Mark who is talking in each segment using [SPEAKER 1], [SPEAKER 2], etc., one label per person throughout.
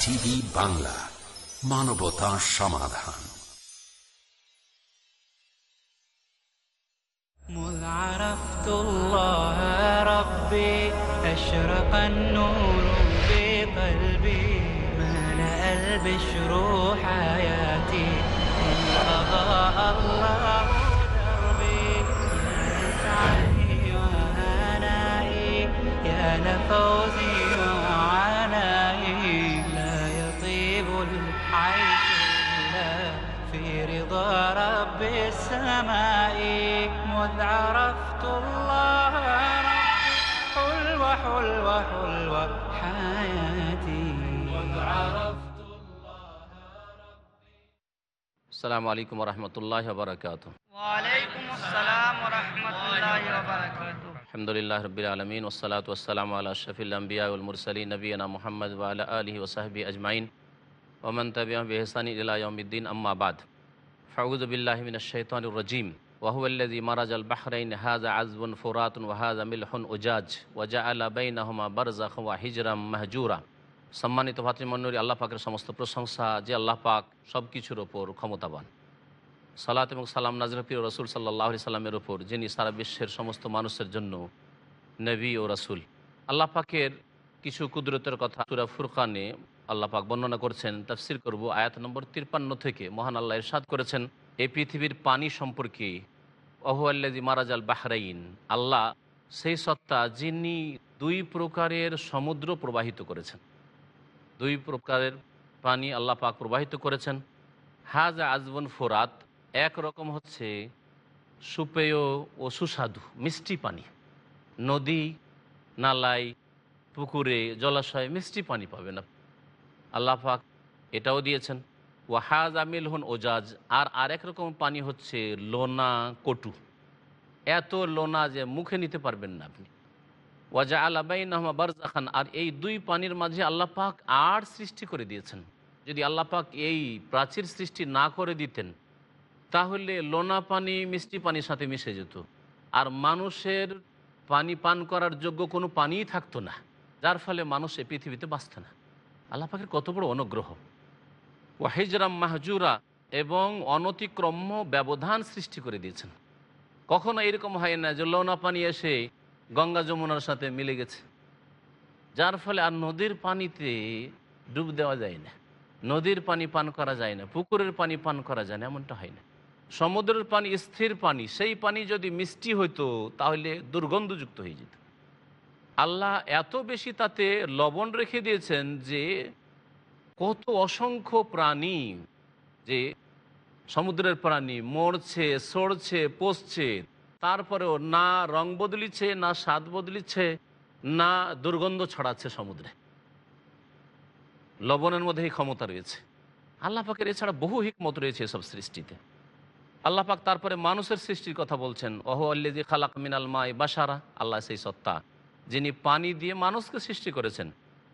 [SPEAKER 1] TV Bangla মানবতা সমাধান
[SPEAKER 2] مذ عرفت الله ربي أشرق النور في قلبي ملأ البشر حياتي السماء مذ عرفت الله ربي حلوة حلوة حلوة حياتي. مذ عرفت
[SPEAKER 3] السلام عليكم ورحمة الله وبركاته.
[SPEAKER 2] وعليكم السلام ورحمة الله وبركاته.
[SPEAKER 3] الحمد لله رب العالمين والصلاة والسلام على أشرف الأنبياء والمرسلين نبينا محمد وعلى آله وصحبه أجمعين. ومن تبعهم بإحسان إلى يوم الدين أما بعد. ফাউজবিল্লাহমিন শৈতানুর রাজিম। ওয়াহুল্লাজি মারাজ আল বাহরাইন। হাজা আজবন ফোরাত ওয়াহাজ আমিলহন ওজাজ ওয়াজা আলা বাইনাহমা বারজাহ ওয়া হিজরাম মাহজুরা। সম্মানিত ভাতৃমণ্ডলী, আল্লাহ পাকের সমস্ত প্রশংসা যে আল্লাহ পাক সব কিছুর ওপর ক্ষমতাবান। সালাত এবং সালাম নাজর প্রিয় রসুল সাল্লাহ সাল্লামের ওপর, যিনি সারা বিশ্বের সমস্ত মানুষের জন্য নবী ও রসুল। আল্লাহ পাকের কিছু কুদরতের কথা সুরা ফুরকানে আল্লাহ পাক বর্ণনা করছেন, তাফসির করব, আয়াত নম্বর তিরপান্ন থেকে। মহান আল্লাহ ইরশাদ করেছেন, এই পৃথিবীর পানি সম্পর্কে অহুয়াল্লাজি মারাজাল বাহরাইন, আল্লাহ সেই সত্তা যিনি দুই প্রকারের সমুদ্র প্রবাহিত করেছেন। দুই প্রকারের পানি আল্লাহ পাক প্রবাহিত করেছেন। হাজা আজবন ফোরাত একরকম হচ্ছে সুপেয় ও সুস্বাদু, মিষ্টি পানি। নদী নালাই পুকুরে, জলাশয়ে মিষ্টি পানি পাবেন আপনি। আল্লাহ পাক এটাও দিয়েছেন, ওয়াহাজ আমিল হন ওজাজ আর আরেক রকম পানি হচ্ছে লোনা কটু। এত লোনা যে মুখে নিতে পারবেন না আপনি। ওয়াজা আলাবাইন বারজাখান আর এই দুই পানির মাঝে আল্লাহ পাক আর সৃষ্টি করে দিয়েছেন। যদি আল্লাহ পাক এই প্রাচীর সৃষ্টি না করে দিতেন, তাহলে লোনা পানি মিষ্টি পানির সাথে মিশে যেত। আর মানুষের পানি পান করার যোগ্য কোনো পানিই থাকতো না, যার ফলে মানুষ এই পৃথিবীতে বাঁচত না। আল্লাহ পাকের কত বড় অনুগ্রহ। ওয়াহিজরাম মাহজুরা এবং অনতিক্রম্য ব্যবধান সৃষ্টি করে দিয়েছেন। কখনো এরকম হয় না যে লোনা পানি এসে গঙ্গা যমুনার সাথে মিলে গেছে। যার ফলে আর নদীর পানিতে ডুব দেওয়া যায় না। নদীর পানি পান করা যায় না, পুকুরের পানি পান করা যায় না, এমনটা হয় না। সমুদ্রের পানি, স্থির পানি, সেই পানি যদি মিষ্টি হইতো তাহলে দুর্গন্ধযুক্ত হয়ে যেত। আল্লাহ এত বেশি তাতে লবণ রেখে দিয়েছেন যে কত অসংখ্য প্রাণী যে সমুদ্রের প্রাণী মরছে, সরছে, পচছে, তারপরেও না রং বদলিছে, না স্বাদ বদলিছে, না দুর্গন্ধ ছড়াচ্ছে সমুদ্রে। লবণের মধ্যে এই ক্ষমতা রয়েছে। আল্লাহ পাকের এছাড়া বহু হিকমত রয়েছে এসব সৃষ্টিতে। আল্লাহ পাক তারপরে মানুষের সৃষ্টির কথা বলছেন, ওহ আল্লেজি খালাক মিনাল মাই বাসারা আল্লাহ সেই সত্তা। যিনি পানি দিয়ে মানুষকে সৃষ্টি করেছেন।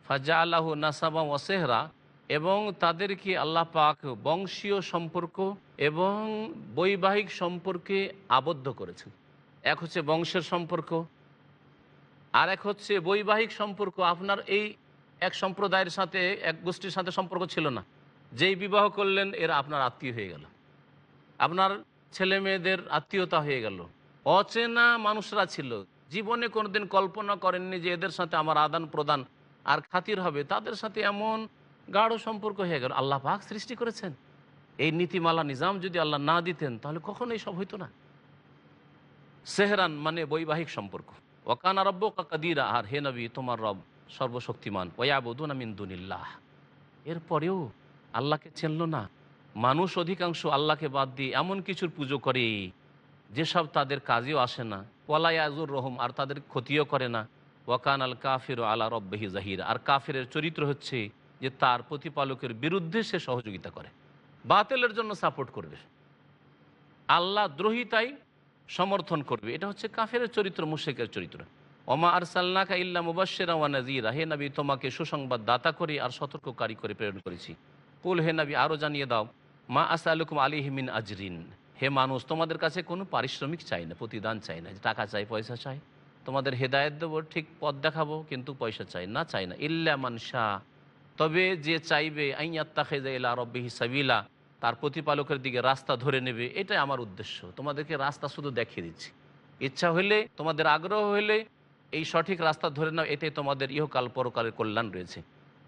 [SPEAKER 3] ফাজা আল্লাহ নাসাবা ওয়াসেহরা এবং তাদেরকে আল্লাহ পাক বংশীয় সম্পর্ক এবং বৈবাহিক সম্পর্কে আবদ্ধ করেছেন। এক হচ্ছে বংশের সম্পর্ক, আর এক হচ্ছে বৈবাহিক সম্পর্ক। আপনার এই এক সম্প্রদায়ের সাথে, এক গোষ্ঠীর সাথে সম্পর্ক ছিল না। যেই বিবাহ করলেন, এরা আপনার আত্মীয় হয়ে গেল। আপনার ছেলে মেয়েদের আত্মীয়তা হয়ে গেল। অচেনা মানুষরা ছিল। জীবনে কোনোদিন কল্পনা করেননি যে এদের সাথে আমার আদান প্রদান আর খাতির হবে। তাদের সাথে এমন গাঢ় সম্পর্ক হয়ে গেল। আল্লাহ পাক সৃষ্টি করেছেন। এই নীতিমালা, নিজাম যদি আল্লাহ না দিতেন, তাহলে কখনোই সব হইতো না। সেহরান মানে বৈবাহিক সম্পর্ক। ওকানা রব্য কাকাদিরা আর হে নবী, তোমার রব সর্বশক্তিমান। ওয়াবুদুন মিন্দুনিল্লাহ এরপরেও আল্লাহকে চেনল না। মানুষ অধিকাংশ আল্লাহকে বাদ দিয়ে এমন কিছুর পুজো করে। যেসব তাদের কাজেও আসে না ওয়ালায়াজুর রহম আর তাদের ক্ষতিও করে না। ওয়াকান আল কাফির আলা রব্বাহি জাহির আর কাফিরের চরিত্র হচ্ছে যে তার প্রতিপালকের বিরুদ্ধে সে সহযোগিতা করে। বাতেলের জন্য সাপোর্ট করবে। আল্লাহ দ্রোহিতাই সমর্থন করবে। এটা হচ্ছে কাফের চরিত্র মুশেকের চরিত্র। ওমা আর সাল্লাকা ইল্লা মুবাসেরা ওয়া নাজিরা হে নবী, তোমাকে সুসংবাদ দাতা করে আর সতর্ককারী করে প্রেরণ করেছি। কুল, হে নবী আরও জানিয়ে দাও। মা আসা আসালুকুম আলিহিমিন আজরিন। হে মানুষ, তোমাদের কাছে কোনো পারিশ্রমিক চাই না, প্রতিদান চাই না টাকা চাই, পয়সা চাই। তোমাদের হেদায়ত দেবো, ঠিক পথ দেখাবো, কিন্তু পয়সা চাই না চাই না। ইল্লা মান শাহ। তবে যে চাইবে সাবিলা, তার প্রতিপালকের দিকে রাস্তা ধরে নেবে, এটাই আমার উদ্দেশ্য। তোমাদেরকে রাস্তা শুধু দেখিয়ে দিচ্ছি। ইচ্ছা হলে তোমাদের আগ্রহ হলে এই সঠিক রাস্তা ধরে নাও এতে তোমাদের ইহকাল পরকালের কল্যাণ রয়েছে।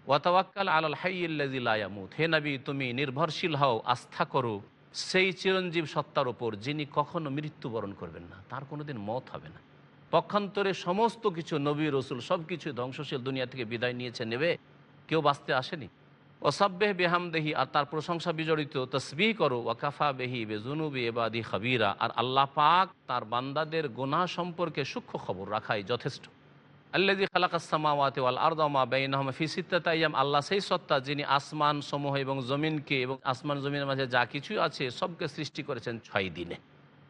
[SPEAKER 3] ওয়াতাওয়াক্কাল আলাল হাইয়ামুত হে নবী, তুমি নির্ভরশীল হও, আস্থা করো। সেই চিরঞ্জীব সত্তার ওপর যিনি কখনো মৃত্যুবরণ করবেন না, তার কোনোদিন মত হবে না। পক্ষান্তরে সমস্ত কিছু নবী, রসুল সব কিছু ধ্বংসশীল দুনিয়া থেকে বিদায় নিয়েছে, নেবে, কেউ বাঁচতে আসেনি। ওসাব্বেহ বেহামদেহি, আর তার প্রশংসা বিজড়িত, তসবিহ করো, ওয়াকাফা বেহি বেজুনুবি এবাদি খাবিরা, আর আল্লাহ পাক তার বান্দাদের গোনা সম্পর্কে সূক্ষ্ম খবর রাখাই যথেষ্ট। আল্লাজি খালাকাসমাওয়াতে ওয়াল আরদমা বেইনহমা ফিসিত্তাইয়াম আল্লাহ সেই সত্তা যিনি আসমান সমূহ এবং জমিনকে এবং আসমান জমিনের মাঝে যা কিছু আছে সবকে সৃষ্টি করেছেন ছয় দিনে।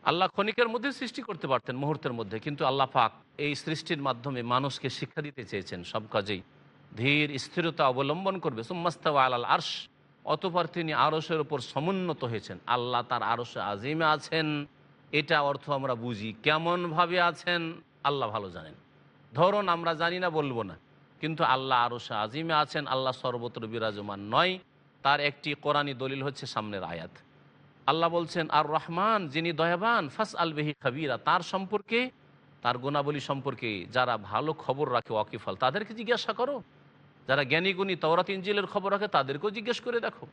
[SPEAKER 3] আল্লাহ ক্ষণিকের মধ্যে সৃষ্টি করতে পারতেন মুহূর্তের মধ্যে, কিন্তু আল্লাহ পাক এই সৃষ্টির মাধ্যমে মানুষকে শিক্ষা দিতে চেয়েছেন সব কাজেই। ধীর স্থিরতা অবলম্বন করবে। সুম্মাস্তাওয়া আলাল আরশ, অতপর তিনি আরসের ওপর সমুন্নত হয়েছেন। আল্লাহ তার আরসে আজিমে আছেন। এটা অর্থ আমরা বুঝি। কেমনভাবে আছেন? আল্লাহ ভালো জানেন। ধরুন আমরা জানি না, বলব না। কিন্তু আল্লাহ আরসে আজিমে আছেন, আল্লাহ সর্বত্র বিরাজমান নয়। তার একটি কোরআনী দলিল হচ্ছে সামনের আয়াত। আল্লাহ বলছেন, আর রহমান, যিনি দয়াবান ফাস আল বেহি খাবিরা, তার সম্পর্কে, তার গুণাবলী সম্পর্কে যারা ভালো খবর রাখে, ওয়াকিফল, তাদেরকে জিজ্ঞাসা করো। যারা জ্ঞানী গুণী তওরাত ইঞ্জিলের খবর রাখে, তাদেরকেও জিজ্ঞেস করে দেখো।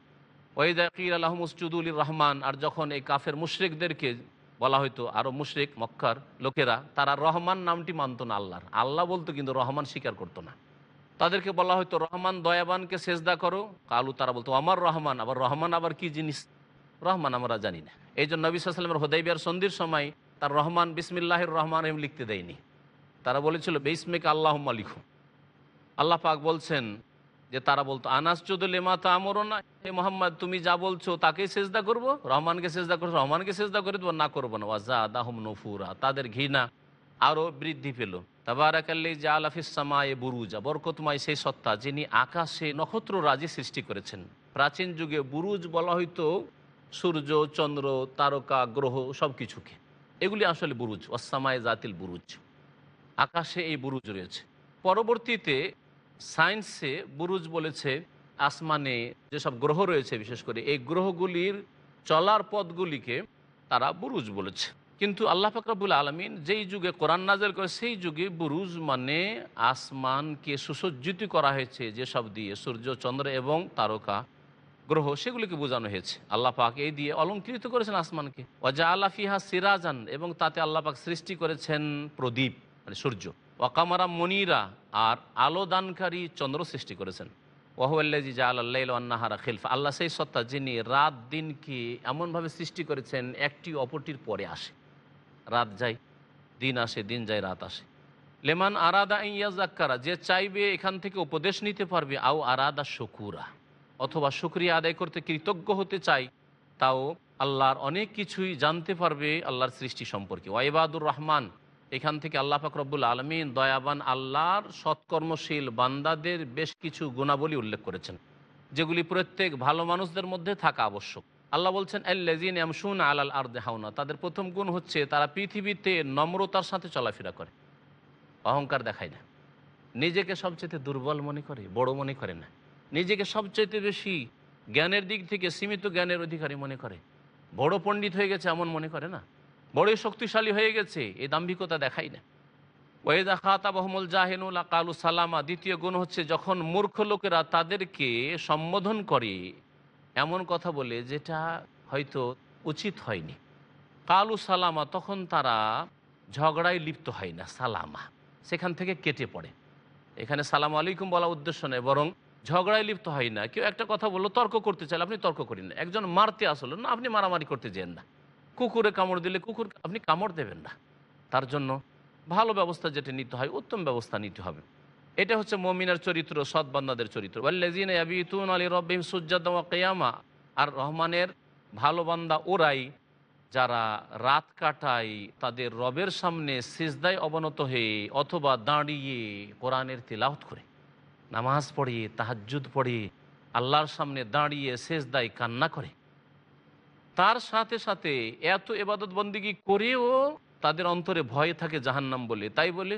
[SPEAKER 3] ওয়েদাকির আল্লাহ মুসজুদুল রহমান, আর যখন এই কাফের মুশরিকদেরকে বলা হয়তো আরও মুশরিক, মক্কার লোকেরা, তারা রহমান নামটি মানত না আল্লাহর। আল্লাহ বলতো কিন্তু রহমান স্বীকার করতো না। তাদেরকে বলা হয়তো রহমান দয়াবানকে সেজদা করো। কালু, তারা বলতো আমার রহমান, আবার রহমান আবার কি জিনিস? রহমান আমরা জানি না। এই জন্য নবী সাল্লামের হোদাইবিয়ার সন্ধির সময় তার রহমান বিসমিল্লাহির রহমান এম লিখতে দেয়নি। তারা বলেছিল, বেসমেক আল্লাহ লিখু। আল্লাহ পাক বলছেন যে তারা বলতো, আনাস চৌদুল তো আমরও না। হে মোহাম্মদ, তুমি যা বলছো তাকেই সেজদা করব। রহমানকে সেজদা করব রহমানকে সেজদা করে দেবো, না করব না। ওয়াজা দাহম নফুরা, তাদের ঘৃণা আরও বৃদ্ধি পেল। তাবারাকাল্লি জা আলাফিসামায়ে বুরুজা বরকতমাই সেই সত্তা যিনি আকাশে নক্ষত্র রাজি সৃষ্টি করেছেন। প্রাচীন যুগে বুরুজ বলা হয়তো সূর্য, চন্দ্র, তারকা, গ্রহ সব কিছুকে এগুলি আসলে বুরুজ অসামায় জাতিল বুরুজ। আকাশে এই বুরুজ রয়েছে। পরবর্তীতে সায়েন্সে বুরুজ বলেছে আসমানে যেসব গ্রহ রয়েছে, বিশেষ করে এই গ্রহগুলির চলার পথগুলিকে তারা বুরুজ বলেছে। কিন্তু আল্লাহ ফাকরাবুল আলমিন যেই যুগে কোরআন নাজেল করে, সেই যুগে বুরুজ মানে আসমানকে সুসজ্জিত করা হয়েছে, যেসব দিয়ে সূর্য, চন্দ্র এবং তারকা গ্রহ সেগুলিকে বোঝানো হয়েছে। আল্লাহ পাক এই দিয়ে অলঙ্কৃত করেছেন আসমানকে। ওয়াজা আল্লাফিহা সিরাজান এবং তাতে আল্লাহ পাক সৃষ্টি করেছেন প্রদীপ মানে সূর্য। ওয়াকামারা মনিরা আর আলো দানকারী চন্দ্র সৃষ্টি করেছেন। ওয়াহুল্লাজি জা আল্লাহারা খিলফা। আল্লাহ সেই সত্তা যিনি রাত দিনকে এমনভাবে সৃষ্টি করেছেন, একটি অপরটির পরে আসে। রাত যায়, দিন আসে, দিন যায়, রাত আসে। লেমান আরাদা ইয়াজাক্কারা যে চাইবে এখান থেকে উপদেশ নিতে পারবে, আও আরাদা শকুরা। অথবা শুক্রিয়া আদায় করতে কৃতজ্ঞ হতে চাই তাও আল্লাহর অনেক কিছুই জানতে পারবে আল্লাহর সৃষ্টি সম্পর্কে। ওয়াইবাদুর রহমান এখান থেকে আল্লাহ ফাকরবুল আলমিন দয়াবান আল্লাহর সৎকর্মশীল বান্দাদের বেশ কিছু গুণাবলী উল্লেখ করেছেন, যেগুলি প্রত্যেক ভালো মানুষদের মধ্যে থাকা আবশ্যক। আল্লাহ বলছেন আল্লাজিন এমসুন আলাল আর দেহাউনা তাদের প্রথম গুণ হচ্ছে তারা পৃথিবীতে নম্রতার সাথে চলাফেরা করে। অহংকার দেখায় না। নিজেকে সবচেয়ে দুর্বল মনে করে, বড় মনে করে না। নিজেকে সবচেয়ে বেশি জ্ঞানের দিক থেকে সীমিত জ্ঞানের অধিকারী মনে করে। বড় পণ্ডিত হয়ে গেছে এমন মনে করে না। বড়ই শক্তিশালী হয়ে গেছে এই দাম্ভিকতা দেখাই না। ওয়েদা খাতা বহমুল জাহেনুল কালু সালামা, দ্বিতীয় গুণ হচ্ছে যখন মূর্খ লোকেরা তাদেরকে সম্বোধন করে, এমন কথা বলে যেটা হয়তো উচিত হয়নি। কালু সালামা তখন তারা ঝগড়ায় লিপ্ত হয় না, সালামা। সেখান থেকে কেটে পড়ে। এখানে সালাম আলাইকুম বলা উদ্দেশ্য নেই বরং ঝগড়ায় লিপ্ত হয় না। কেউ একটা কথা বলল, তর্ক করতে চাইলে আপনি তর্ক করেন না। একজন মারতে আসলো, না, আপনি মারামারি করতে যেন না। কুকুরে কামড় দিলে কুকুর আপনি কামড় দেবেন না। তার জন্য ভালো ব্যবস্থা যেটা নিতে হয়, উত্তম ব্যবস্থা নিতে হবে। এটা হচ্ছে মমিনার চরিত্র সৎবান্দাদের চরিত্র। কেয়ামা। আর রহমানের ভালো বান্দা ওরাই, যারা রাত কাটায় তাদের রবের সামনে সিজদায় অবনত হয়ে অথবা দাঁড়িয়ে কোরআনের তিলাওত করে। নামাজ পড়িয়ে তাহাজুদ পড়িয়ে আল্লাহর সামনে দাঁড়িয়ে সেজদায় কান্না করে। তার সাথে সাথে এত এবাদত বন্দিগি করেও তাদের অন্তরে ভয় থাকে জাহান্নাম বলে। তাই বলে,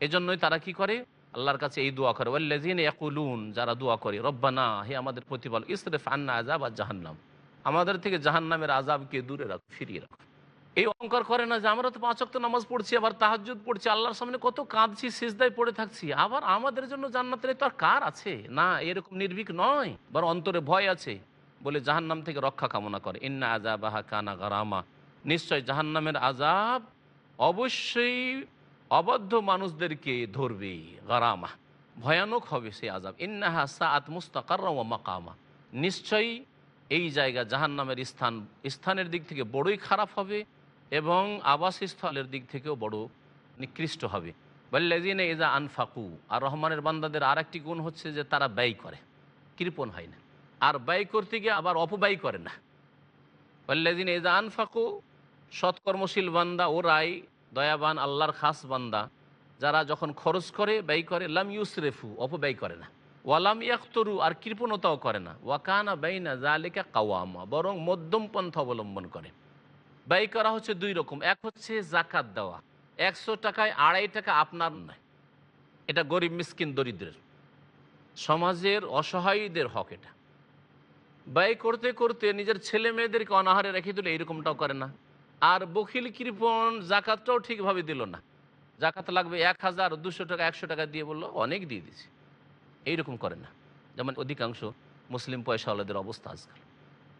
[SPEAKER 3] এজন্যই তারা কি করে? আল্লাহর কাছে এই দোয়া করে ওয়াল্লাজিন ইয়াকুলুন যারা দোয়া করে, রব্বানা, হে আমাদের প্রতিপাল, ইসরেফ আন্না আজাব আর জাহান্নাম আমাদের থেকে জাহান্নামের আজাবকে দূরে রাখো, ফিরিয়ে রাখো। এই অঙ্কর করে না যে, আমরা তো পাঁচ ওয়াক্ত নামাজ পড়ছি, আবার তাহাজ্জুদ পড়ছি, আল্লাহর সামনে কত কাঁদছি, সিজদায় পড়ে থাকছি, আবার আমাদের জন্য জান্নাতের তো আর কার আছে? না, এরকম নির্ভীক নয়, বরং অন্তরে ভয় আছে। বলে জাহান্নাম থেকে রক্ষা কামনা করে। ইন্না আজাবাহা কানা গারামা। নিশ্চয় জাহান্নামের আজাব অবশ্যই অবদ্ধ মানুষদেরকে ধরবে। গারামা। ভয়ানক হবে সেই আজাব ইন্নাহা সাআত মুস্তাকার ও মাকামা। নিশ্চয়ই এই জায়গা জাহান্নামের স্থান, স্থানের দিক থেকে বড়ই খারাপ হবে এবং আবাসস্থলের দিক থেকেও বড় নিকৃষ্ট হবে। বল্লাজিন এজা আনফাকু। আর রহমানের বান্দাদের আর একটি গুণ হচ্ছে যে তারা ব্যয় করে। কৃপণ হয় না। আর ব্যয় করতে গিয়ে আবার অপব্যয় করে না। বল্লাজিন এজা আনফাকু, সৎকর্মশীল বান্দা ও ওরাই দয়াবান আল্লাহর খাস বান্দা, যারা যখন খরচ করে, ব্যয় করে, লাম ইউসরেফু, অপব্যয় করে না। ওয়ালাম ইয়াক্তরু, আর কৃপণতাও করে না। ওয়াকানা বাইনা জালিকা কাওয়ামা, বরং মধ্যম পন্থা অবলম্বন করে। ব্যয় করা হচ্ছে দুই রকম। এক হচ্ছে জাকাত দেওয়া। একশো টাকায় আড়াই টাকা আপনার নয়। এটা গরিব, মিসকিন, দরিদ্রের। সমাজের অসহায়ীদের হক এটা। ব্যয় করতে করতে নিজের ছেলে মেয়েদেরকে অনাহারে রেখে দিল, এইরকমটাও করে না। আর বকিল কৃপণ জাকাতটাও ঠিকভাবে দিল না। জাকাত লাগবে এক হাজার দুশো টাকা, একশো টাকা দিয়ে বলল, অনেক দিয়ে দিয়েছি। এইরকম করে না। যেমন অধিকাংশ মুসলিম পয়সাওয়ালাদের অবস্থা আজকাল।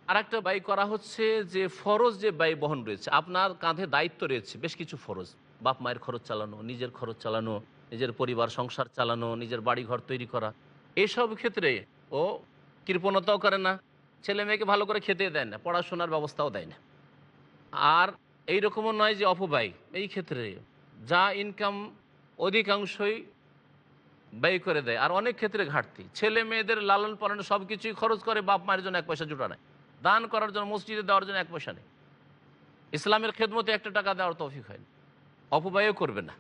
[SPEAKER 3] আর একটা ব্যয় করা হচ্ছে যে ফরজ যে ব্যয় বহন রয়েছে, আপনার কাঁধে দায়িত্ব রয়েছে, বেশ কিছু ফরজ। বাপ মায়ের খরচ চালানো, নিজের খরচ চালানো, নিজের পরিবার, সংসার চালানো, নিজের বাড়ি ঘর তৈরি করা। এইসব ক্ষেত্রে ও কৃপণতাও করে না। ছেলে মেয়েকে ভালো করে খেতে দেয় না, পড়াশোনার ব্যবস্থাও দেয় না। আর এই রকমও নয় যে অপব্যয় এই ক্ষেত্রে যা ইনকাম অধিকাংশই ব্যয় করে দেয়, আর অনেক ক্ষেত্রে ঘাটতি। ছেলে মেয়েদের লালন পালনে সব কিছুই খরচ করে, বাপ মায়ের জন্য এক পয়সা জোটা নেয় দান করার জন্য, মসজিদে দেওয়ার জন্য এক পয়সা নেই। ইসলামের খেদমতে একটা টাকা দেওয়ার তৌফিক হয়নি। অপব্যয়ও করবে না।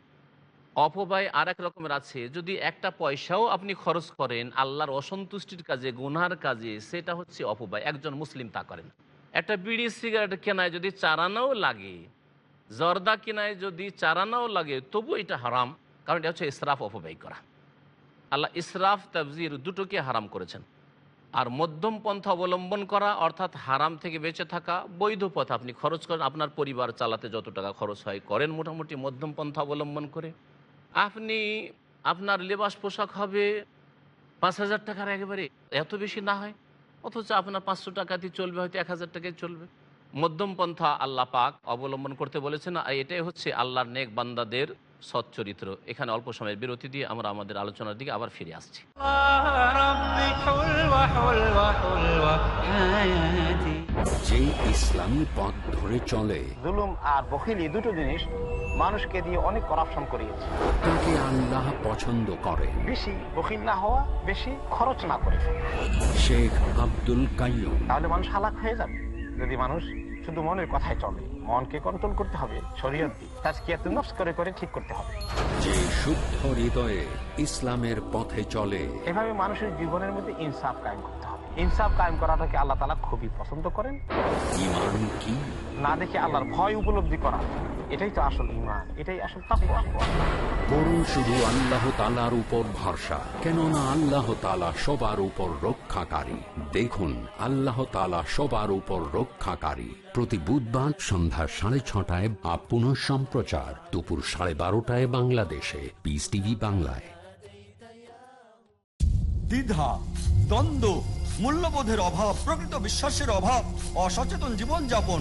[SPEAKER 3] অপব্যয় আর এক রকমের আছে। যদি একটা পয়সাও আপনি খরচ করেন, আল্লাহর অসন্তুষ্টির কাজে গুনহার কাজে, সেটা হচ্ছে অপব্যয়। একজন মুসলিম তা করেন। একটা বিড়ি সিগারেট কেনায় যদি চারানাও লাগে, জর্দা কেনায় যদি চারানাও লাগে, তবু এটা হারাম, কারণ এটা হচ্ছে ইসরাফ অপব্যয় করা। আল্লাহ ইসরাফ তাবজির দুটোকে হারাম করেছেন। আর মধ্যম পন্থা অবলম্বন করা, অর্থাৎ হারাম থেকে বেঁচে থাকা, বৈধ পথ আপনি খরচ করেন, আপনার পরিবার চালাতে যত টাকা খরচ হয়, করেন মোটামুটি মধ্যম পন্থা অবলম্বন করে। আপনি আপনার লেবাস পোশাক হবে পাঁচ হাজার টাকার একেবারে, এত বেশি না হয়। অথচ আপনার পাঁচশো টাকাতে চলবে, হয়তো এক হাজার টাকায় চলবে। মধ্যমপন্থা আল্লাহ পাক অবলম্বন করতে বলেছেন আর এটাই হচ্ছে আল্লাহর নেক বান্দাদের সচ্চরিত্র এখানে অল্প সময়ের বিরতি দিয়ে আমরা আমাদের আলোচনার দিকে আবার ফিরে আসছি।
[SPEAKER 1] যে ইসলামী পথ ধরে চলে
[SPEAKER 4] জুলুম আর বখিলি দুটো জিনিস মানুষকে দিয়ে অনেক করাপশন করিয়েছে।
[SPEAKER 1] তাকে আল্লাহ পছন্দ করে।
[SPEAKER 4] বেশি বখিল না হওয়া বেশি খরচ না করে
[SPEAKER 1] শেখ আব্দুল কাইম
[SPEAKER 4] তাহলে মানুষ হালাক হয়ে যাবে। যদি মানুষ শুধু মনের কথায় চলে। মনকে কন্ট্রোল করতে হবে শরীয়ত তাজকিয়াতুন নফস করে করে ঠিক করতে হবে।
[SPEAKER 1] যে শুদ্ধ হৃদয়ে ইসলামের পথে চলে।
[SPEAKER 4] এভাবে মানুষের জীবনের মধ্যে ইনসাফ কায়েম করতে হবে। ইনসাফ কায়েম করাটাকে আল্লাহ তালা খুবই পছন্দ করেন।
[SPEAKER 1] ইমান কি?
[SPEAKER 4] না দেখে আল্লাহর ভয় উপলব্ধি করা। এটাই তো আসল ইমান এটাই আসল
[SPEAKER 1] করুন শুধু আল্লাহ তালার উপর ভরসা কেননা আল্লাহ তালা সবার উপর রক্ষাকারী। দেখুন আল্লাহ তালা সবার উপর রক্ষাকারী। প্রতি বুধবার সন্ধ্যা সাড়ে ছটায় বা পুনঃ সম্প্রচার দুপুর সাড়ে বারোটায় বাংলাদেশে। পিস টিভি বাংলায়।
[SPEAKER 5] দ্বিধা দ্বন্দ্ব মূল্যবোধের অভাব প্রকৃত বিশ্বাসের অভাব অসচেতন জীবনযাপন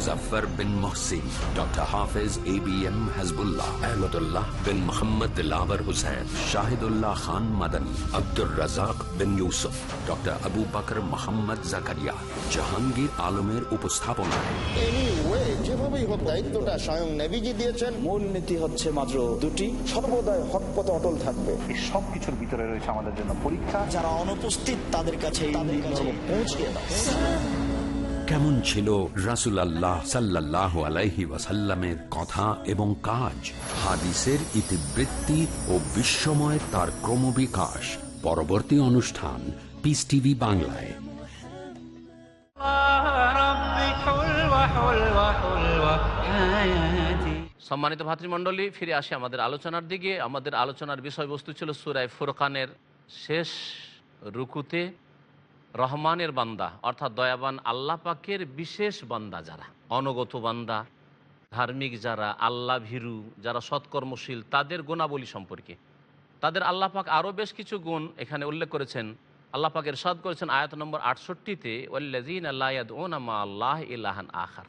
[SPEAKER 1] Muzaffar bin Mohsin doctor Hafez A B M Hazbullah Ahmadullah bin Mohammad lover Hussain Shahidullah Khan Madani Abdur Razzak bin Yusuf doctor Abu Bakr Mohammad Zakaria Jahangir আলমের উপস্থাপনায়
[SPEAKER 6] যেভাবেই হোক দায়িত্বটা স্বয়ং নেভিজি দিয়েছেন।
[SPEAKER 7] মূল নীতি হচ্ছে মাত্র দুটি।
[SPEAKER 8] সর্বদাই হক পথে অটল থাকবে।
[SPEAKER 4] এই সব কিছুর ভিতরে রয়েছে আমাদের জন্য পরীক্ষা।
[SPEAKER 7] যারা অনুপস্থিত তাদের কাছে তাদের কাছে পৌঁছে দাও
[SPEAKER 1] কেমন ছিল রাসুল আল্লাহ সাল্লাহ আলাইহি ওয়াসাল্লামের কথা এবং কাজ? হাদিসের ইতিবৃত্তি ও বিশ্বময় তার ক্রমবিকাশ। পরবর্তী অনুষ্ঠান পিস টিভি বাংলায়।
[SPEAKER 3] সম্মানিত ভাতৃমণ্ডলী, ফিরে আসি আমাদের আলোচনার দিকে। আমাদের আলোচনার বিষয়বস্তু ছিল সুরায় ফুরকানের শেষ রুকুতে। রহমানের বান্দা, অর্থাৎ দয়াবান আল্লাহ পাকের বিশেষ বান্দা যারা, অনগত বান্দা, ধার্মিক যারা আল্লাহ ভীরু যারা সৎকর্মশীল, তাদের গুণাবলী সম্পর্কে। তাদের আল্লাহ পাক আরও বেশ কিছু গুণ এখানে উল্লেখ করেছেন। আল্লাহ পাকের সাদ করেছেন আয়াত নম্বর আটষট্টিতে ওল্লাজিন আল্লাহ ইলাহান আখার।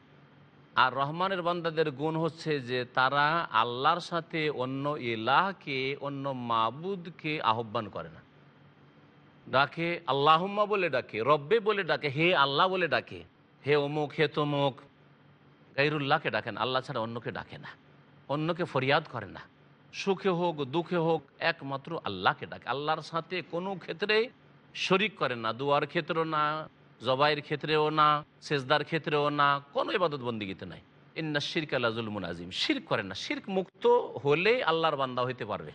[SPEAKER 3] আর রহমানের বান্দাদের গুণ হচ্ছে যে তারা আল্লাহর সাথে অন্য ইলাহকে, অন্য মাবুদকে আহ্বান করে না। ডাকে, আল্লাহম্মা বলে ডাকে, রব্বে বলে ডাকে, হে আল্লাহ বলে ডাকে, হে অমুক, হে তমুক গাইরুল্লাহকে ডাকেন, আল্লাহ ছাড়া অন্যকে ডাকে না, অন্যকে ফরিয়াদ করে না। সুখে হোক, দুঃখে হোক, একমাত্র আল্লাহকে ডাকে। আল্লাহর সাথে কোনো ক্ষেত্রে শরিক করে না, দুয়ার ক্ষেত্রেও না জবাইয়ের ক্ষেত্রেও না, সেজদার ক্ষেত্রেও না, কোনো ইবাদত বন্দিগিতে নাই। ইন্না শিরক আল্লাহ জুলমুন আজিম। শির্ক করে না, শির্ক মুক্ত হলেই আল্লাহর বান্দা হইতে পারবে।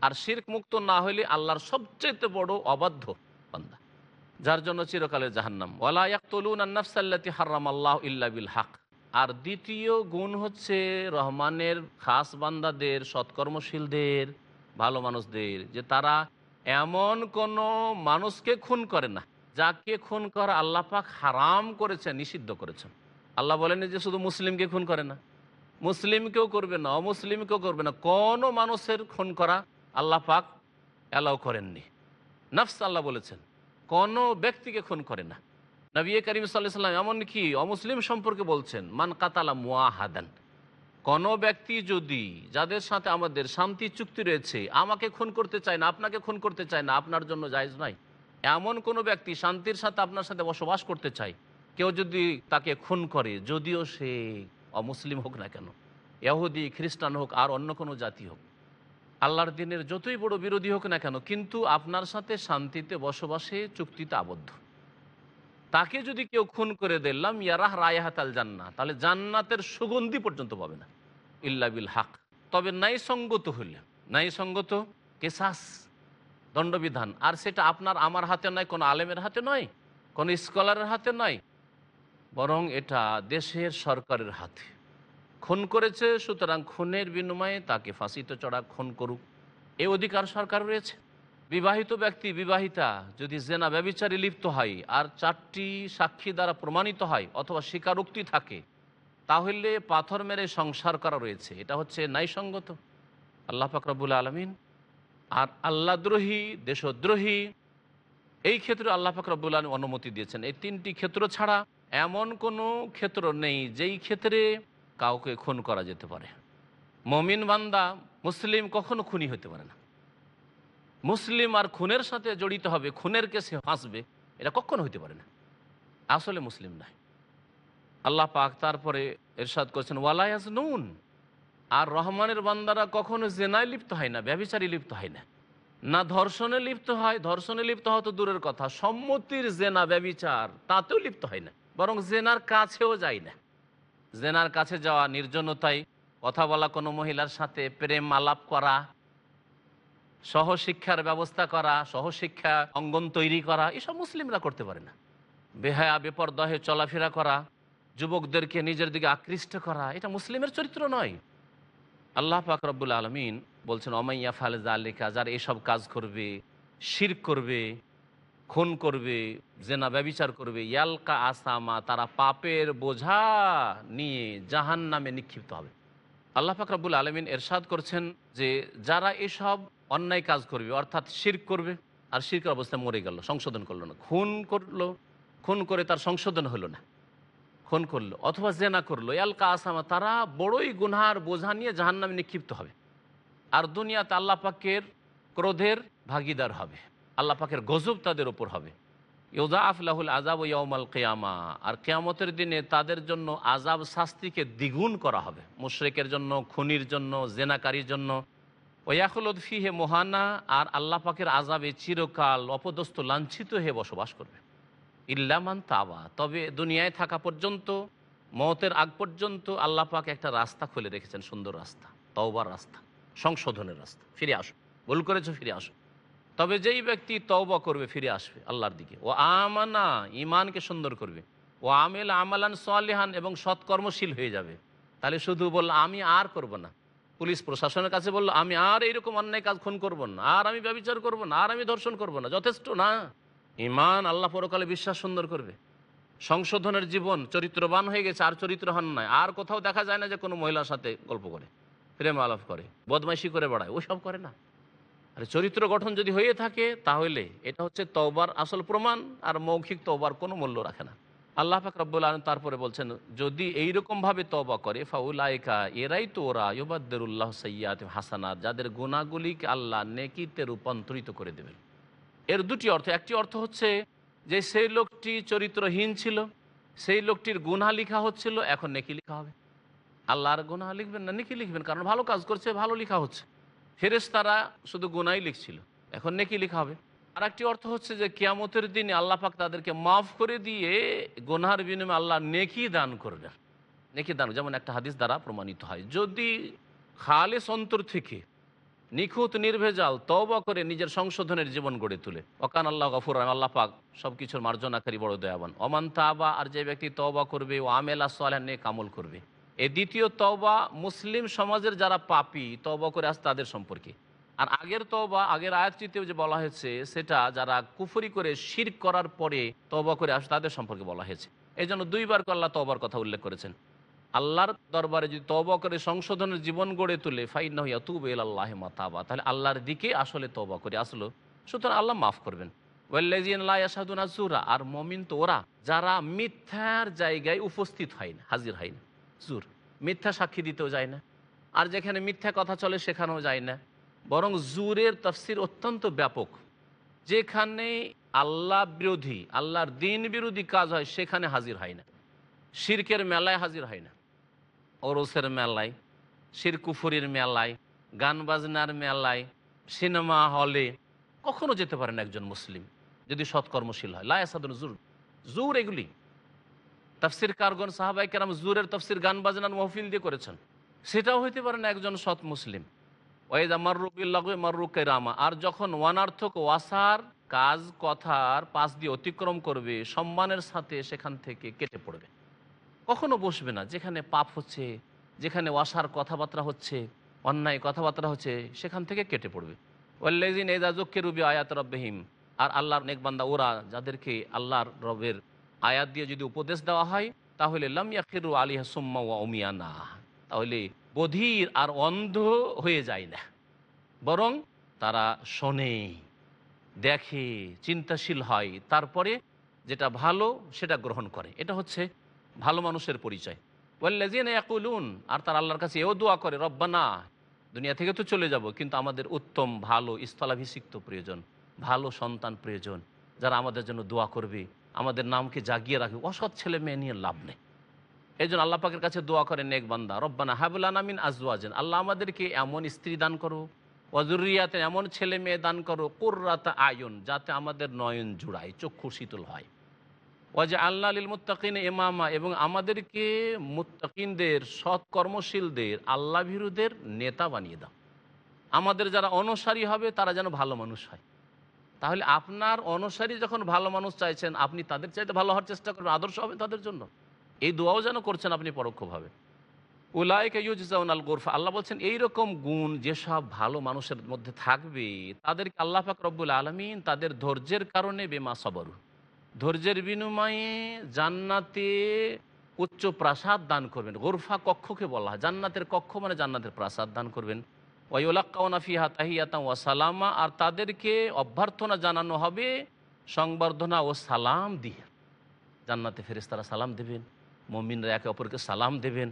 [SPEAKER 3] আর শির্ক মুক্ত না হলে আল্লাহর সবচেয়ে বড় অবাধ্য বান্দা। যার জন্য চিরকালের জাহান্নাম। ওয়ালা হারাম আল্লাহ ইল্লা বিল হক। আর দ্বিতীয় গুণ হচ্ছে রহমানের খাস বান্দাদের, সৎকর্মশীলদের, ভালো মানুষদের, যে তারা এমন কোনো মানুষকে খুন করে না, যাকে খুন করা আল্লাহ পাক হারাম করেছেন, নিষিদ্ধ করেছেন। আল্লাহ বলেন যে শুধু মুসলিমকে খুন করে না। মুসলিমকেও করবে না, অমুসলিমকেও করবে না। কোনো মানুষের খুন করা আল্লাহ পাক অ্যালাউ করেননি। নফস আল্লাহ বলেছেন, কোনো ব্যক্তিকে খুন করে না। নবী করিম সাল্লাম এমনকি অমুসলিম সম্পর্কে বলছেন, মান কাতালা মুয়াহাদান কোনো ব্যক্তি যদি যাদের সাথে আমাদের শান্তি চুক্তি রয়েছে, আমাকে খুন করতে চায় না, আপনাকে খুন করতে চায় না, আপনার জন্য জায়জ নয়। এমন কোনো ব্যক্তি শান্তির সাথে আপনার সাথে বসবাস করতে চায়, কেউ যদি তাকে খুন করে, যদিও সে অমুসলিম হোক না কেন, ইহুদি, খ্রিস্টান হোক, আর অন্য কোনো জাতি হোক আল্লাহর দিনের যতই বড় বিরোধী হোক না কেন, কিন্তু আপনার সাথে শান্তিতে বসবাসে চুক্তিতে আবদ্ধ। তাকে যদি কেউ খুন করে দিলাম ইয়ারাহ রায়াহাতাল জান্না, তাহলে জান্নাতের সুগন্ধি পর্যন্ত পাবে না। ইল্লা বিল হাক। তবে নাই সঙ্গত হলে নাই সঙ্গত কেসাস, দণ্ডবিধান, আর সেটা আপনার আমার হাতে নয়, কোনো আলেমের হাতে নয়, কোনো স্কলারের হাতে নয়, বরং এটা দেশের সরকারের হাতে। খুন করেছে, সুতরাং খুনের বিনিময়ে তাকে ফাঁসিতে চড়া খুন করুক। এ অধিকার সরকার রয়েছে। বিবাহিত ব্যক্তি, বিবাহিতা, যদি জেনা ব্যবিচারে লিপ্ত হয়, আর চারটি সাক্ষী দ্বারা প্রমাণিত হয়, অথবা স্বীকারোক্তি থাকে, তাহলে পাথর মেরে সংসার করা রয়েছে। এটা হচ্ছে ন্যায়সঙ্গত। আল্লাহ ফাকরাবুল আলমিন, আর আল্লাদ্রোহী, দেশদ্রোহী, এই ক্ষেত্রে আল্লাহ ফাকরাবুল আলম অনুমতি দিয়েছেন। এই তিনটি ক্ষেত্র ছাড়া এমন কোনো ক্ষেত্র নেই, যেই ক্ষেত্রে কাউকে খুন করা যেতে পারে। মমিন বান্দা মুসলিম কখনো খুনি হতে পারে না। মুসলিম আর খুনের সাথে জড়িত হবে, খুনের কেসে হাসবে এটা কখনো হইতে পারে না। আসলে মুসলিম নয়। আল্লাহ পাক তারপরে এরশাদ করছেন ওয়ালায়াজ নুন আর রহমানের বান্দারা কখনো জেনায় লিপ্ত হয় না ব্যবিচারী লিপ্ত হয় না। না ধর্ষণে লিপ্ত হয়, ধর্ষণে লিপ্ত হওয়া তো দূরের কথা। সম্মতির জেনা ব্যবিচার তাতেও লিপ্ত হয় না। বরং জেনার কাছেও যায় না। জেনার কাছে যাওয়া নির্জনতায় কথা বলা কোনো মহিলার সাথে প্রেম আলাপ করা, সহশিক্ষার ব্যবস্থা করা, সহশিক্ষা অঙ্গন তৈরি করা, এসব মুসলিমরা করতে পারে না। বেহায়া, বেপরদহে চলাফেরা করা, যুবকদেরকে নিজের দিকে আকৃষ্ট করা, এটা মুসলিমের চরিত্র নয়। আল্লাহ পাক রব্বুল আলমিন বলছেন অমাইয়া ফালেজা আলিকা যার এসব কাজ করবে, শির করবে খুন করবে, জেনা ব্যবিচার করবে, ইয়ালকা আসামা, তারা পাপের বোঝা নিয়ে জাহান নামে নিক্ষিপ্ত হবে। আল্লাহ ফাকরাবুল আলমিন এরশাদ করছেন যে, যারা এসব অন্যায় কাজ করবে, অর্থাৎ শির করবে, আর শিরকের অবস্থায় মরে গেল, সংশোধন করল না। খুন করল, খুন করে তার সংশোধন হলো না। খুন করল, অথবা জেনা করল, ইয়ালকা আসামা, তারা বড়ই গুনহার বোঝা নিয়ে জাহান নামে নিক্ষিপ্ত হবে। আর দুনিয়াতে আল্লাহ পাকের ক্রোধের ভাগিদার হবে। আল্লাহ পাকের গজব তাদের ওপর হবে। ইউজা আফলাহুল আজাব ইয়মাল কেয়ামা। আর কেয়ামতের দিনে তাদের জন্য আজাব শাস্তিকে দ্বিগুণ করা হবে। মুশরেকের জন্য, খুনির জন্য, জেনাকারীর জন্য। ওয়াকুলদ ফিহে মোহানা। আর আল্লাহ পাকের আজাবে চিরকাল অপদস্থ, লাঞ্ছিত হয়ে বসবাস করবে। ইল্লামান তাবা। তবে দুনিয়ায় থাকা পর্যন্ত, মতের আগ পর্যন্ত আল্লাহ পাক একটা রাস্তা খুলে রেখেছেন, সুন্দর রাস্তা, তওবার রাস্তা, সংশোধনের রাস্তা। ফিরে আসো। ভুল করেছ, ফিরে আসো। তবে যেই ব্যক্তি তওবা করবে, ফিরে আসবে আল্লাহর দিকে। ও আমানা ইমানকে সুন্দর করবে। ও আমেল আমালান সোয়ালিহান এবং সৎকর্মশীল হয়ে যাবে। তাহলে শুধু বলল, আমি আর করব না। পুলিশ প্রশাসনের কাছে বলল, আমি আর এইরকম অন্যায় কাজ খুন করব না। আর আমি ব্যবচার করব না। আর আমি ধর্ষণ করব না। যথেষ্ট না? ইমান আল্লাহ পরকালে বিশ্বাস সুন্দর করবে। সংশোধনের জীবন চরিত্রবান হয়ে গেছে, আর চরিত্র চরিত্রহান নয়। আর কোথাও দেখা যায় না যে কোনো মহিলার সাথে গল্প করে, প্রেম আলাপ করে, বদমাইশি করে বেড়ায়। ওসব করে না। আর চরিত্র গঠন যদি হয়ে থাকে, তাহলে এটা হচ্ছে তওবার আসল প্রমাণ, আর মৌখিক তওবার কোনো মূল্য রাখে না। আল্লাহ পাক আলম তারপরে বলছেন, যদি এইরকমভাবে তওবা করে, ফাউলাইকা এরাই তো ওরা ইবাদ্দুল্লাহ সৈয়াদ হাসানাত যাদের গুণাগুলিকে আল্লাহ নেকিতে রূপান্তরিত করে দেবেন। এর দুটি অর্থ, একটি অর্থ হচ্ছে যে সেই লোকটি চরিত্রহীন ছিল, সেই লোকটির গুণা লিখা হচ্ছিল, এখন নেকি লিখা হবে। আল্লাহর গুণা লিখবেন না, নেকি লিখবেন, কারণ ভালো কাজ করছে, ভালো লেখা হচ্ছে। ফেরেস তারা শুধু গুনাই লিখছিল। এখন নেকি লেখা হবে। আর একটি অর্থ হচ্ছে যে কিয়ামতের দিনে আল্লাহ পাক তাদেরকে মাফ করে দিয়ে গোনার বিনিময়ে আল্লাহ নেকি দান করবেন। নেকি দান, যেমন একটা হাদিস দ্বারা প্রমাণিত হয়। যদি খালেস অন্তর থেকে নিখুঁত নির্ভেজাল তওবা করে নিজের সংশোধনের জীবন গড়ে তুলে। অকান আল্লাহ গফুর আল্লাহ পাক সব কিছুর মার্জনাকারী বড় দয়াবান। অমান তাবা, আর যে ব্যক্তি তওবা করবে ও আমেলা সালেহ, নেক আমল করবে। এই দ্বিতীয় তওবা মুসলিম সমাজের যারা পাপি, তওবা করে আসে তাদের সম্পর্কে। আর আগের তওবা, আগের আয়াতটিতেও যে বলা হয়েছে, সেটা যারা কুফরি করে শির করার পরে তওবা করে আসে তাদের সম্পর্কে বলা হয়েছে। এই জন্য দুইবার করে আল্লাহ তওবার কথা উল্লেখ করেছেন। আল্লাহর দরবারে যদি তওবা করে সংশোধনের জীবন গড়ে তুলে ফাইন তুব এল আল্লাহ মাতাবা, তাহলে আল্লাহর দিকে আসলে তবা করে আসলো। সুতরাং আল্লাহ মাফ করবেন। আর মমিন তো ওরা, যারা মিথ্যার জায়গায় উপস্থিত হয় না, হাজির হয় না। জুর। মিথ্যা সাক্ষী দিতেও যায় না। আর যেখানে মিথ্যা কথা চলে, সেখানেও যায় না। বরং জুরের তফসির অত্যন্ত ব্যাপক। যেখানে আল্লাহ বিরোধী, আল্লাহর দিন বিরোধী কাজ হয়, সেখানে হাজির হয় না। শিরকের মেলায় হাজির হয় না। ওরসের মেলায়, শিরকুফুরির মেলায় গান বাজনার মেলায়, সিনেমা হলে কখনো যেতে পারেন একজন মুসলিম, যদি সৎকর্মশীল হয়। লায়াসাদুন জুর। জুর এগুলি। তাফসির কারগন সাহাবাই কেরাম জুরের তফসির গান বাজনার মহফিল দিয়ে করেছেন। সেটাও হইতে পারে না একজন সৎ মুসলিম। ওয়েদা মার্রুবিল্লাহ মার্রু কেরামা। আর যখন ওয়ানার্থক ওয়াসার কাজ, কথার পাশ দিয়ে অতিক্রম করবে, সম্মানের সাথে সেখান থেকে কেটে পড়বে। কখনো বসবে না, যেখানে পাপ হচ্ছে, যেখানে ওয়াসার কথাবার্তা হচ্ছে, অন্যায় কথাবার্তা হচ্ছে, সেখান থেকে কেটে পড়বে। ওয়াল্লেজিন এজা জক্কে রুবি আয়াত রব্বাহিম। আর আল্লাহর নেকবান্দা ওরা, যাদেরকে আল্লাহর রবের আয়াত দিয়ে যদি উপদেশ দেওয়া হয়, তাহলে লামিয়াকিরু আলিহা সুম্মা ওয়া উমিয়ানা। তাহলে বধির আর অন্ধ হয়ে যায় না। বরং তারা শোনে, দেখে, চিন্তাশীল হয়। তারপরে যেটা ভালো, সেটা গ্রহণ করে। এটা হচ্ছে ভালো মানুষের পরিচয়। ওয়াল্লাজিন ইয়াকুলুন, আর তার আল্লাহর কাছে এও দোয়া করে, রব্বানা, দুনিয়া থেকে তো চলে যাব, কিন্তু আমাদের উত্তম, ভালো, স্থলাভিষিক্ত প্রয়োজন, ভালো সন্তান প্রয়োজন, যারা আমাদের জন্য দোয়া করবে আমাদের নামকে জাগিয়ে রাখবে অসৎ ছেলে মেয়ে নিয়ে লাভ নেই। এই জন্য আল্লাহ পাকের কাছে দোয়া করে, নেক বান্দা, রব্বানা হাবুল্লান আমিন আজওয়াজেন। আল্লাহ আমাদেরকে এমন স্ত্রী দান করো অজুরিয়াতে এমন ছেলে মেয়ে দান করো, কুর্রাতা আয়ন, যাতে আমাদের নয়ন জুড়ায়, চক্ষু শীতল হয়। ওয়াজে আল্লাহ আলিল মুত্তাকিন এমামা এবং আমাদেরকে মুত্তাকিনদের সৎ কর্মশীলদের আল্লাহ ভীরুদের নেতা বানিয়ে দাও। আমাদের যারা অনুসারী হবে, তারা যেন ভালো মানুষ হয়। তাহলে আপনার অনুসারী যখন ভালো মানুষ চাইছেন, আপনি তাদের চাইতে ভালো হওয়ার চেষ্টা করবেন, আদর্শ হবে তাদের জন্য। এই দোয়াও যেন করছেন আপনি পরোক্ষভাবে। উলায়কে ইউজাউন আল গোরফা আল্লাহ বলছেন, এইরকম গুণ যেসব ভালো মানুষের মধ্যে থাকবে, তাদেরকে আল্লাহ পাক রব্বুল আলমিন তাদের ধৈর্যের কারণে বেমা সবর। ধৈর্যের বিনিময়ে জান্নাতে উচ্চ প্রাসাদ দান করবেন। গোরফা কক্ষকে বলা হয়। জান্নাতের কক্ষ মানে জান্নাতের প্রাসাদ দান করবেন। ওয়াইউলাক্কাউনাফিহা তাহিয়াতা ওয়া সালামা, আর তাদেরকে অভ্যর্থনা জানানো হবে, সংবর্ধনা ও সালাম দিয়ে। জান্নাতে ফেরেস্তারা সালাম দেবেন, মমিনরা একে অপরকে সালাম দেবেন।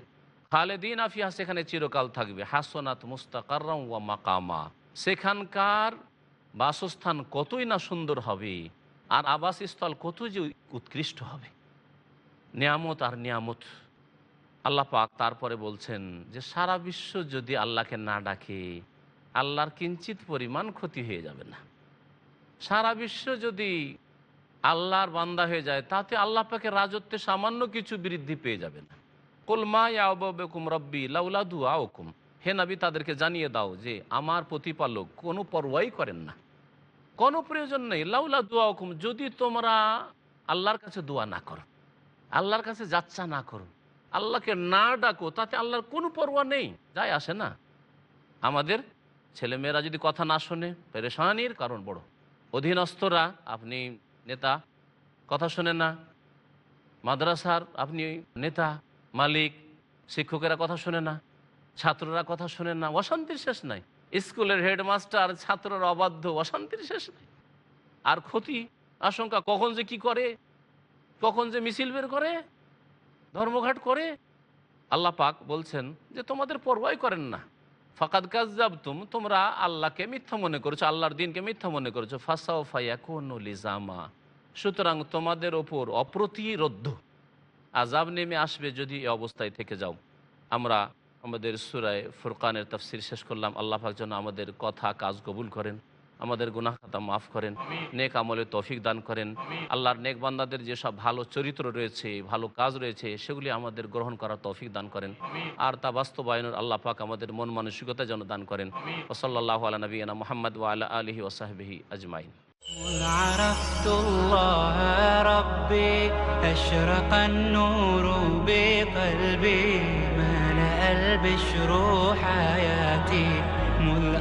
[SPEAKER 3] খালেদিন আফিয়া সেখানে চিরকাল থাকবে। হাসনাত মুস্তাকাররাম ওয়া মাকামা। সেখানকার বাসস্থান কতই না সুন্দর হবে, আর আবাসস্থল কত যে উৎকৃষ্ট হবে। নিয়ামত আর নিয়ামত আল্লাহ পাক তারপরে বলছেন যে, সারা বিশ্ব যদি আল্লাহকে না ডাকে, আল্লাহর কিঞ্চিত পরিমাণ ক্ষতি হয়ে যাবে না। সারা বিশ্ব যদি আল্লাহর বান্দা হয়ে যায়, তাতে আল্লাহ পাকে রাজত্বে সামান্য কিছু বৃদ্ধি পেয়ে যাবে না। কলমা ইয়াবকুম রব্বি লাউলাদু আওকুম হে নবী, তাদেরকে জানিয়ে দাও যে, আমার প্রতিপালক কোনো পরোয়াই করেন না। কোনো প্রয়োজন নেই। লাউলা দোয়া হুকুম যদি তোমরা আল্লাহর কাছে দোয়া না করো, আল্লাহর কাছে যাচ্ছা না করো আল্লাহকে না ডাকো, তাতে আল্লাহর কোনো পরোয়া নেই। যাই আসে না। আমাদের ছেলেমেয়েরা যদি কথা না শোনে, পেরেশানির কারণ বড়। অধীনস্থরা, আপনি নেতা, কথা শোনে না। মাদ্রাসার, আপনি নেতা, মালিক, শিক্ষকেরা কথা শোনে না। ছাত্ররা কথা শোনে না। অশান্তির শেষ নাই। স্কুলের হেডমাস্টার, ছাত্ররা অবাধ্য। অশান্তির শেষ নাই। আর ক্ষতি, আশঙ্কা কখন যে কি করে, কখন যে মিছিল বের করে ধর্মঘাট করে আল্লাহ পাক বলছেন যে তোমাদের পরোয়াই করেন না। ফাকাদ তুম তোমরা আল্লাহকে মিথ্যা মনে করেছ, আল্লাহর দিনকে মিথ্যা মনে করেছ। ফাঁসাও ফাইয়া কোন লিজামা। সুতরাং তোমাদের ওপর অপ্রতিরোধ্য আজাব নেমে আসবে যদি এই অবস্থায় থেকে যাও। আমরা আমাদের সুরায় ফুরকানের তফসির শেষ করলাম। আল্লাহ পাক যেন আমাদের কথা কাজ কবুল করেন। আমাদের গুনাহ খাতা মাফ করেন নেক আমলে তৌফিক দান করেন আল্লাহর নেক বান্দাদের যেসব ভালো চরিত্র রয়েছে ভালো কাজ রয়েছে সেগুলি আমাদের গ্রহণ করার তৌফিক দান করেন আর তা বাস্তবায়নের আল্লাহ পাক আমাদের মন মানসিকতা যেন দান করেন ওসল্লাহ আলা নবীনা মোহাম্মদ ওয়ালা আলহি ওসাহবিহি আজমাইন
[SPEAKER 2] قل عرفت الله ربي أشرق النور بقلبي ملأ البشر حياتي مذ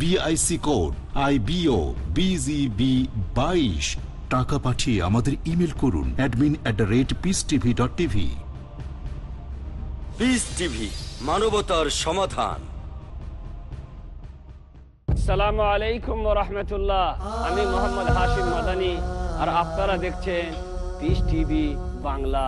[SPEAKER 9] BIC code I B O B G B বাইশ। টাকা পাঠিয়ে আমাদের ইমেল করুন admin at the rate peace TV dot TV
[SPEAKER 5] peace TV মানবতার সমাধান।
[SPEAKER 10] সালামু আলাইকুম রহমতুল্লাহ। আমি মোহাম্মদ হাশিম মাদানি আর আপনারা দেখছেন পিস টিভি বাংলা।